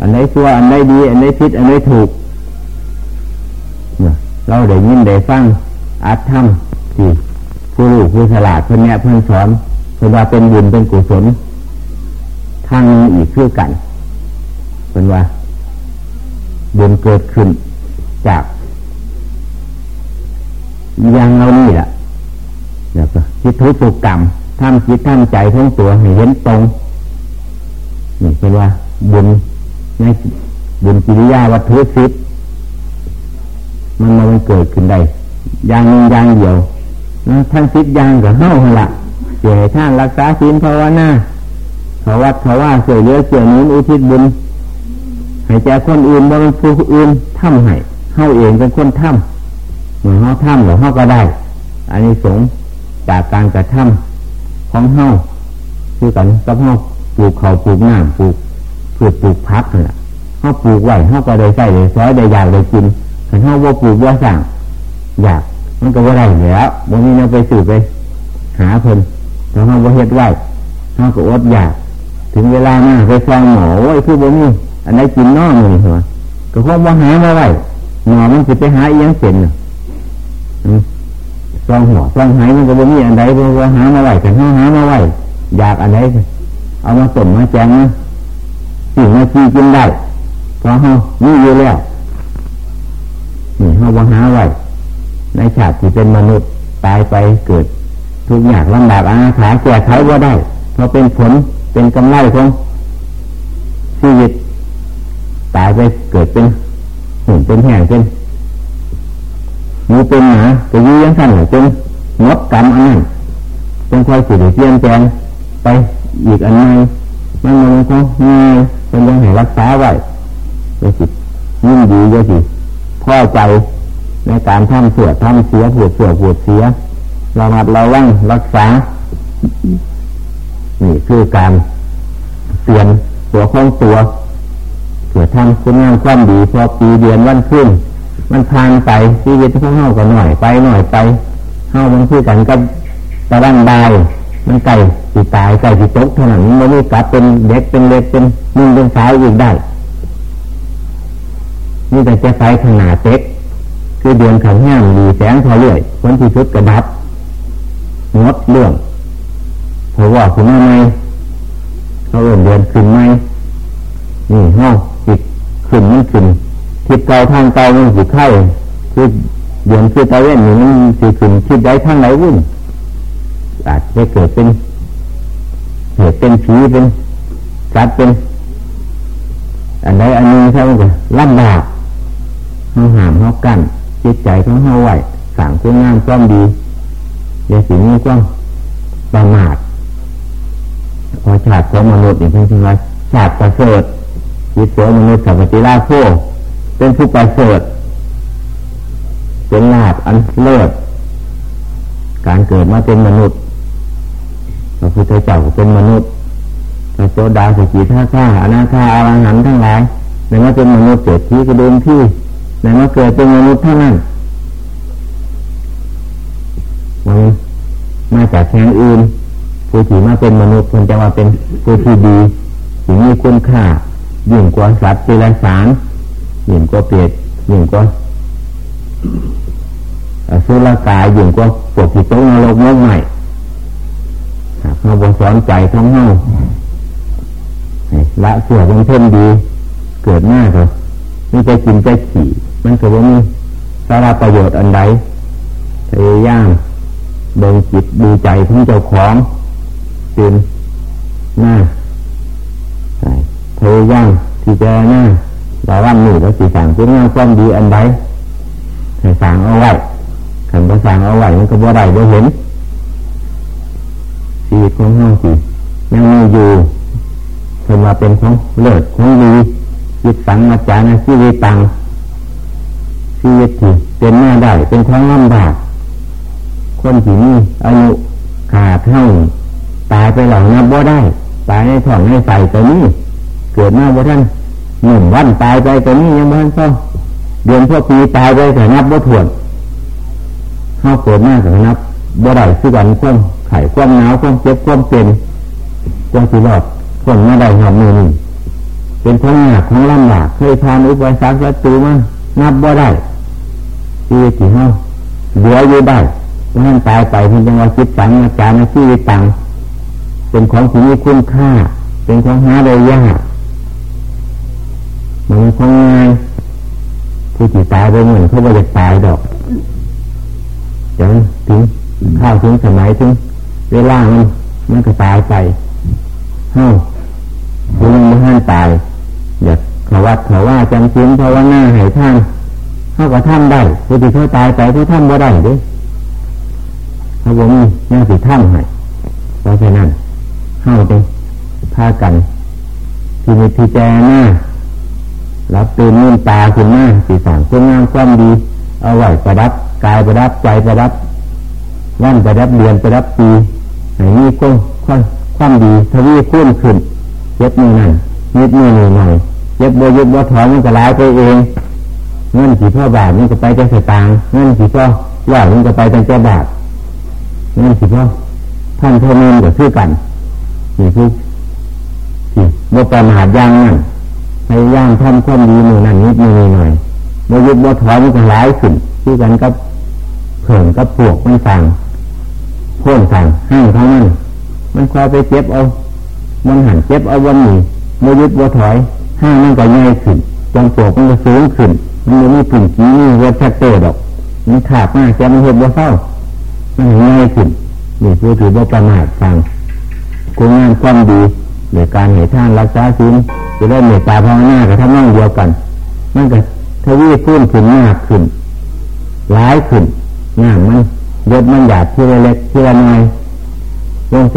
อันไหนชั่วอันไหนดี อันไหนผิดอันไหนถูกเราได้ยินได้ฟังอัดทำที่ผู้รู้ผู้ฉลาดเพื่อนแน่เพื่อนสอนเพื่อว่าเป็นบุญเป็นกุศลทางอีกคือกันเป็นว่าบุญเกิดขึ้นจากยังเรานี่แหละ เดี๋ยวก็คิดทุกข์กรรมทำจิตทำใจทั้งตัวให้เห็นตรงนี่เป็นว่าบุญในบุญกิริยาวัตถุสิทธิ์มันมันเกิดขึ้นได้อย่างนึงอย่างเดียวนะทั้งสิทธิ์อย่างกับเฮ้าละเสียท่านรักษาศีลภาวนาเขาวัดเขาว่าเสียเยอะเสียนี้อุทิศบุญให้แก่คนอื่นบ่เป็นผู้อื่นทำให้เฮ้าเองเป็นคนทำเหมือนเฮ้าทำหรือเฮ้าก็ได้ อันนี้สง จากการกระทำของเฮ้าคือกันกับเฮ้าปลูกเขาปลูกน้ำปลูกพืชปลูกพักนี่ะเฮ้าปลูกไว้เฮ้าก็ได้ใส่ได้ซอยได้อยากได้กินถ้าเฮ้าว่าปลูกว่าสั่งอยากมันก็ว่าได้แล้ววันนี้เราไปสืบไป หาเพิ่นแล้วเฮาบ่เฮ็ดไว้เฮาก็อดอยาก ถึงเวลามาไปฟังหมอโอ้ยคือบ่มีอันไหนกินน้อนี่หัวก็คงบ่าหามาไว้หมอมันสิไปหาเอียงเส็นน่ะ ซองหัวซองหายมันก็บ่มีอันใดบ่ว่าหามาไหว้กันเฮาหามาไหวอยากอันใดเอามาต้มมาแจงนะสิ่งมากินกินได้เพราะเฮามีอยู่แล้วนี่เฮาบ่หาไหวในชาติที่เป็นมนุษย์ตายไปเกิด ทุกอย่างลำบากอาถาแก้ไขว่าได้เพราะเป็นผลเป็นกำไรของชีวิตตายไปเกิดเป็นหุ่นเป็นแห่งเป็น มีเป็นหนาจะยื้อยังสั้นจนงดกรรมอันนั้นจนคอยสิเปลี่ยนแปลงไปอีกอันนึงมันมันก็ง่ายเป็นยังให้รักษาไว้จะสิยิ่งดีจะสิพ่อใจในการทำเสือทำเสียปวดเสือปวดเสียเรามัดเราว่างรักษา นี่คือการเปลี่ยนตัวของตัวเผื่อทำคุณงามความดีพอปีเดือนวันขึ้น มันผ่านไปชีวิตของเฮาก็หน่อยไปหน่อยไปเฮามันคือกันกับตะวันบายมันไก่สิตายไก่สิตกเท่านั้นมันไม่กลับเป็นเด็กเป็นเล็กเป็นนุ่งเป็นสาวอีกได้ นี่แต่จะใส่ขนาดเต็กคือเดือนขันห้ามดีแสงพอเรื่อยคนที่ชุดกระดับงดเรื่องเพราะว่าคุณแม่ไม่เขาเอื่นเดือนขึ้นไหมนี่ห้องจิตขึ้นมันขึ้น คิดเก่าทางเก่ามันสิไข่คือเดือนคือตะเวนนี่มันสิขึ้นคิดได้ทางไหนวุ่นอาจจะเกิดเป็นเหตุเป็นผีเป็นจัดเป็นอันใดอันหนึ่งใช่ไหมจ๊ะลำบากเขาหามเขากั้นจิตใจของเขาไหวสั่งคุณงามความดีอย่าสิมีความประมาทพอชาติของมนุษย์อย่างเช่นไรชาติประเสริฐจิตโสมนุษย์สัพพิลาโภ เป็นผู้ประเสริฐเป็นลาบอันเลิศการเกิดมาเป็นมนุษย์พระพุทธเจ้าเป็นมนุษย์พระโสดาสกิทาข้าอนาคาอารหันทั้งหลายในว่าเป็นมนุษย์เกิดที่กระดุมที่ในว่าเกิดเป็นมนุษย์เท่านั้นมันมาจากแห่งอื่นผู้ที่มาเป็นมนุษย์ควรจะว่าเป็นผู้ที่ดีสิ่งมีคุณค่ายิ่งกว่าสัตว์เดรัจฉาน ยิ่งกว่าเปรตยิ่งกว่าสุรกายยิ่งกว่าปวกที่ต้องนรกมากใหม่เราบสอนใจทั้งเฮาละเสื่อมันเพิ่มดี เกิดหน้าครับนี่จะกินใจขี่ มันก็ว่ามีสาระประโยชน์อันใดพยายามเดินจิตดูใจทั้งเจ้าของตื่นหน้าพยายามที่จะหน้า เราวันนี้เราสีสั่งเพื่องานความดีอันใดให้สั่งเอาไว้ขันไปสั่งเอาไว้มันก็บ่ได้บ่เห็นชีวิตของเราสิยังมีอยู่เพิ่มาเป็นของเลิศของดีจิตสังมาจานะชีวิตตังชีวิตที่เป็นหน้าได้เป็นของลำบากคนที่มีอายุขาดเท่าตายไปหลังนับว่าได้ ตายในท้องในใส่ตัวนี้ เกิดมาบ่ท่าน หนึ่งวันตายไปแตัวนี้ยังบ่ท่านเศร้าเดือนพวกปีตายไปแต่นับว่าถ่วนเข้าเกิดหน้าแต่นับบ่ได้คือกันความไข่ความหนาวความเจ็บความเป็นความสิรอดคนไม่ได้หอมมือนี่เป็นของหนักของลำบากเคยทานอุปสรรคศัตรูมานับบ่ได้ชีวิตที่เฮาเหลืออยู่ได้ท่านตายไปเพียงจังว่าจิตสังอาจารย์ชีวิตตังเป็นของที่มีคุณค่า เป็นของหาได้ยาก มันของง่ายผู้ที่ตายไปเหมือนเขาไม่ได้ตายดอกจนถึงข้าวถึงสมัยถึงเวลามันมันก็ตายไปเฮ้าคุณมันห้านตายอยากขวัดขว่าจำศีลภาวนาให้ท่านเขาก็ทำได้ผู้ที่เขาตายไปเขาทำบ่ได้ด้วยเขาบอกมีน่าสิทำให้เพราะฉะนั้นเข้าไปพากันที่มีที่แจหน้า รับตื่นนื่นตาขึ้นมาสีสันคุณงามความดี เอาไว้ประดับกายประดับใจประดับวันประดับเดือนประดับปีให้มีก้งความความดีทวีคูณขึ้นเย็บมือนั่นนิดมือหน่อยหน่อยเย็บบวยุบบวถอนมันก็ลายไปเองเงินสีพ่อบาทมันก็ไปจะสตางเงินสีพ่อว่ามันก็ไปเป็นเจ้าบาทเงินสีพ่อท่านเท่านี้ก็คือกันนี่คือที่บัวประมาทย่างนั่น พยายามทำความดีมือนั่นนิดมือหน่อยบัวยุบบัวถอนมันก็ลายขึ้นคือกันกับเผิ่งกับปวกมันสั่งพ่นสั่งห้างเท่านั้นมันคอยไปเจ็บเอามันหันเจ็บเอาวันนี้บัวยุบบัวถอยห้างมันก็ใหญ่ขึ้นจงปวกมันก็สูงขึ้น มันไม่มีปุ่นกี้นี่วัดชัดเตดอกมันขาดมากแกมันเห็นว่าเศร้ามันง่ายขึ้นนี่คือถือว่าประมาทฟังคุณงานความดีในการเหตุท่านรักษาศีล จะได้เมตตาภาวนากับท่านนั่งเดียวกันมันก็ทวีพื้นขึ้นมากขึ้นร้ายขึ้นงามมันยดมันหยาดทีละเล็กทีละน้อยลงไป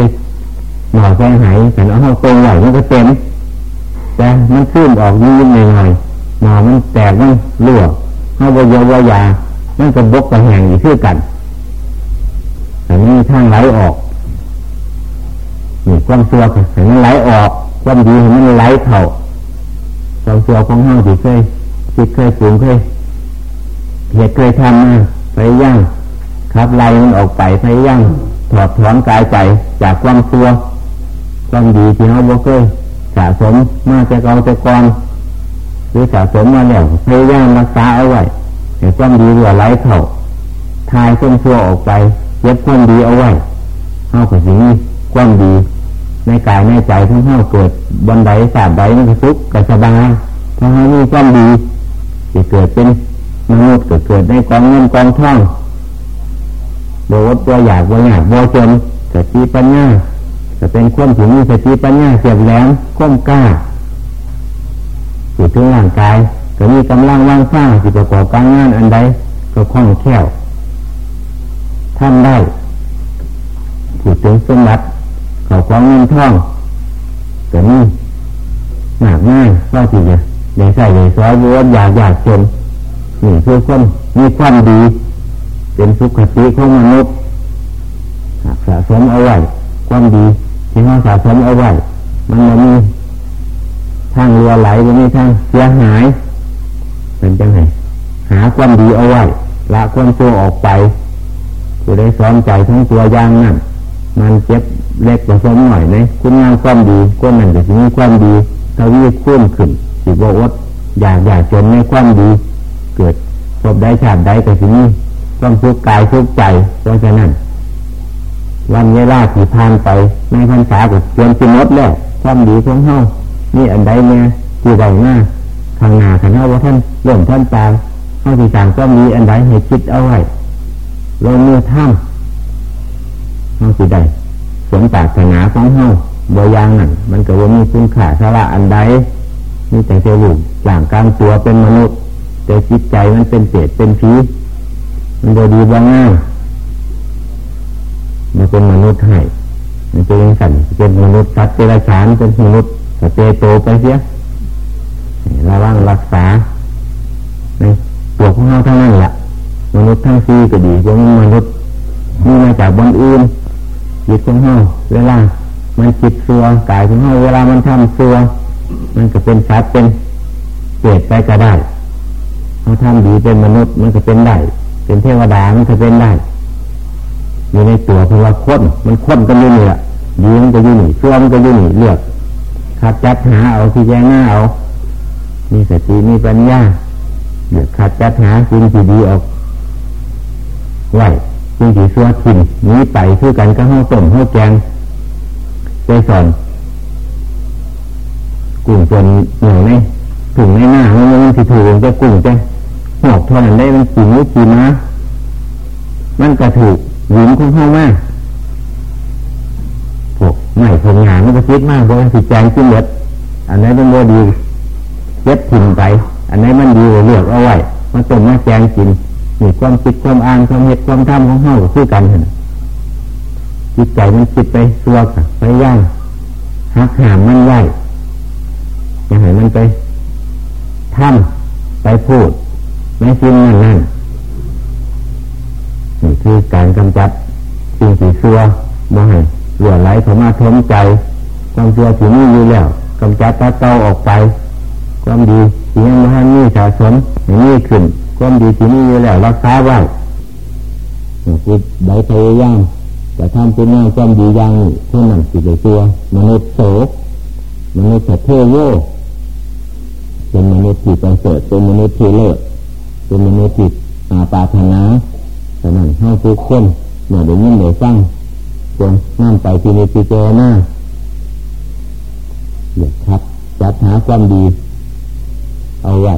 หน่อแกงหายแต่เอาห้องตรงใหญ่มันก็เต็มแต่มันขึ้นออกยืดหน่อยหนามันแตกมันรั่วเ้าวิยาวายามันก็บกกระแหงอยู่ชื่อกันแต่นี่ทางไหลออกนี่ความเสื่อมเห็นมันไหลออก ความดีเห็นมันไหลเข่าควาเสื่อของห้าที่เคยคิดเคยสูงเคยเหตุเคยทำมาไปย่างครับไล่มันออกไปไปย่างถอดถอนกายใจจากความเสื่อมความดีที่เขาบ่เคยสะสมมาจากเราจากกอนหรือสะสมมาแล้วพยายามรักษาเอาไว้ให้ความดีเหลือไหลเข่าทายความชั่วออกไปเย็บความดีเอาไว้เข้ากับสิ่งนี้ความดี ในกายในใจทั้งเข้าเกิดบนใดสาดใดมันก็สุขก็สบายถ้าให้มีความดีจะเกิดเป็นมนุษย์เกิดเกิดในกองเงินกองทองโดยว่าตัวอยากว่าอยากว่าจนสติปัญญาจะเป็นความถึงสติปัญญาเสียบแหลมความกล้าจิตถึงร่างกายก็มีกำลังว่างสร้างจิตประกอบการงานอันใดก็คล่องแคล่วทำได้จิตถึงสมบัติ เขาความเงินทองก็มีหนักง่ายก็จิเนี่ยใหญ่ใส่ใหญ่ซอยวนอยากอยากจนนี่คือความมีความดี เป็นสุขติของมนุษย์สะสมเอาไว้ความดีที่เราสะสมเอาไว้มันจะมีทางเรือไหลจะมีทางเสียหายเป็นจังไงหาความดีเอาไว้ละความชั่วออกไปจะได้ซ้อมใจทั้งตัวย่างนั่นมันเจ็บ เล็กผสมหน่อยไหมคุณงามความดีคนนั้นจะมีความดีทวีคูณขึ้นสิบวดอยากอยากจนในความดี เกิดพบได้ชาติได้แต่สินี้ความทุกข์กายทุกข์ใจเพราะฉะนั้นวันเวลาที่ผ่านไปในพรรษาก็จนสิมดแล้วความดีของเฮานี่อันใดเนี่ยที่ใดหน้าทางหน้าขันเฮาว่าท่านเริ่มท่านตายเฮาที่ต่างก็มีอันใดให้คิดเอาไว้ลงมือท่ามเฮาสิได้ สมปรารถนาของเฮาบอยางนั่นมันก็ว่ามีคุณค่าสาระอันใดมีแต่เจ้าลูกหลังกลางตัวเป็นมนุษย์ แต่จิตใจมันเป็นเศษเป็นผีมันบดีบ่ง่ายมันเป็นมนุษย์ให้มันเป็นสัตว์เป็นมนุษย์สัตว์เป็นราชานเป็นมนุษย์สเตโตไปเสียระวังรักษาในตัวของเราทั้งนั้นแหละมนุษย์ทั้งซีก็ดีเพราะมนุษย์มีมาจากบนอื่น จิตของเราเวลา มันจิตซัวกายของเราเวลามันทำซัวมันก็เป็นสัตว์เป็นเกิดไปก็ได้เขาทำดีเป็นมนุษย์มันก็เป็นได้ เป็นเทวดามันก็เป็นได้อยู่ในตัวเพราะว่าค้นมันค้นกันอยู่นี่แหละดีมันก็อยู่นี่ชั่วมันก็อยู่นี่เลือกขัดจัดหาเอาที่แจ้งหน้าเอามีสติมีปัญญาเลือกขัดจัดหาสิ่งที่ดีออกไหว สิ่งที่ชั่วทิ้งนี้ไปคือกันก็ห้อต้มห้อแกงไปสอนกลุ่มจนเหนียวในถุงในหน้ามันมันสิถูกจะกลุ่มจะหอกทอนได้มันกี่นิ้วกี่ม้ามันก็ถูกหญิงของเข้ามาพวกไม่ผลงานมันก็คิดมากเพราะมันสิแจงขึ้นเด็ดอันนั้นเป็นโมดีเจ็บถิ่นไป อันไหนมันดีเลือกเอาไว้มาต้มมาแจงกิน มีความคิดความอ่านความเหตุความทำของเฮาคือกันเห็นจิตใจมันคิดไปซัวกับไปย่างหักหามมันไว้จะให้มันไปทำไปพูดไม่สิ้นนั่นนั่นนี่คือการกำจัดสิ่งที่ซัวบ่ให้เหลือไหลเข้ามาทมใจ ความซัวที่มีอยู่แล้วกำจัดตาเตาออกไป ความดีที่ยังไม่ให้มีสะสมอย่างนี้ขึ้น ความดีที่มีอยู่แล้วรักษาไว้คือใบพยายามแต่ทำเป็นงานความดีอย่างนี้เท่านั้นสิเลยตัวมนุษย์โสมนุษย์เทโยเป็นมนุษย์ที่ประเสริฐเป็นมนุษย์ที่เลิศเป็นมนุษย์ที่อาปาถนาแต่นั้นให้ทุกคนเนี่ยเดี๋ยวนี้เดี๋ยวสร้างควรนั่นไปที่ในปีเจหน้าเดี๋ยวครับจัดหาความดี เอาไว้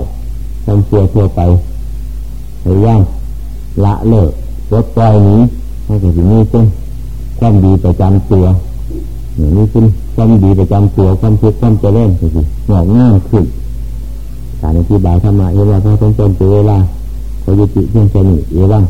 ทำเชื่อทั่วไป พยายามละเลิกลดปล่อยนี้ให้กับที่นี้เป็นความดีประจำตัวอย่างนี้เป็นความดีประจำตัวความคิดความเจริญก็คือหงอกง่ายขึ้นการอธิบายธรรมะเอวาพระสมเป็นเวลาเขายุติเพียงแค่นี้เอวัง